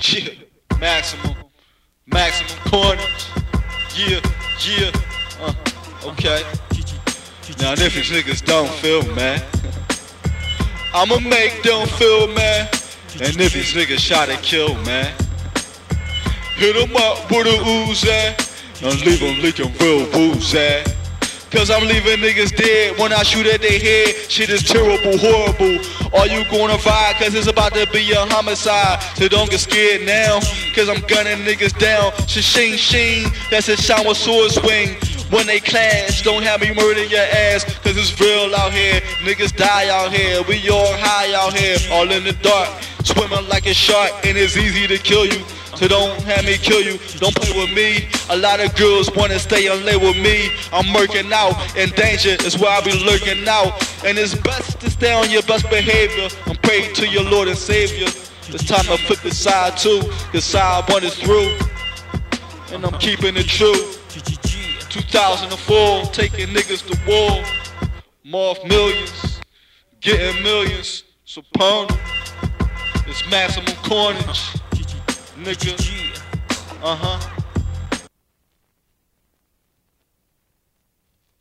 Yeah, maximum, maximum carnage. Yeah, yeah, uh, okay. Now if these niggas don't feel, man, I'ma make them feel, man. And if these niggas shot and kill, man, hit them up with a Uzi and leave them leaking real booze at. Cause I'm leaving niggas dead when I shoot at their head. Shit is terrible, horrible. Are you gonna fight? Cause it's about to be a homicide. So don't get scared now. Cause I'm gunning niggas down. Shing shing, that's a with sword swing. When they clash, don't have me murder your ass. Cause it's real out here. Niggas die out here. We all high out here. All in the dark. Swimming like a shark. And it's easy to kill you. So don't have me kill you, don't play with me. A lot of girls wanna stay and lay with me. I'm murking out, in danger is where I be lurking out. And it's best to stay on your best behavior and pray to your Lord and Savior. It's time to flip the side too, cause side one is through. And I'm keeping it true. 2004, taking niggas to war. Morph millions, getting millions. Supernal, it's maximum carnage Në gjë Aha.